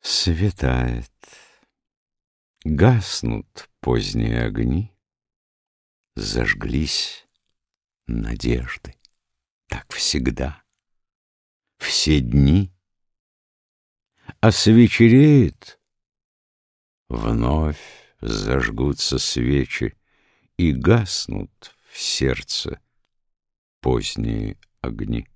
Светает, гаснут поздние огни, Зажглись надежды, так всегда, все дни. А свечереет, вновь зажгутся свечи, И гаснут в сердце поздние огни.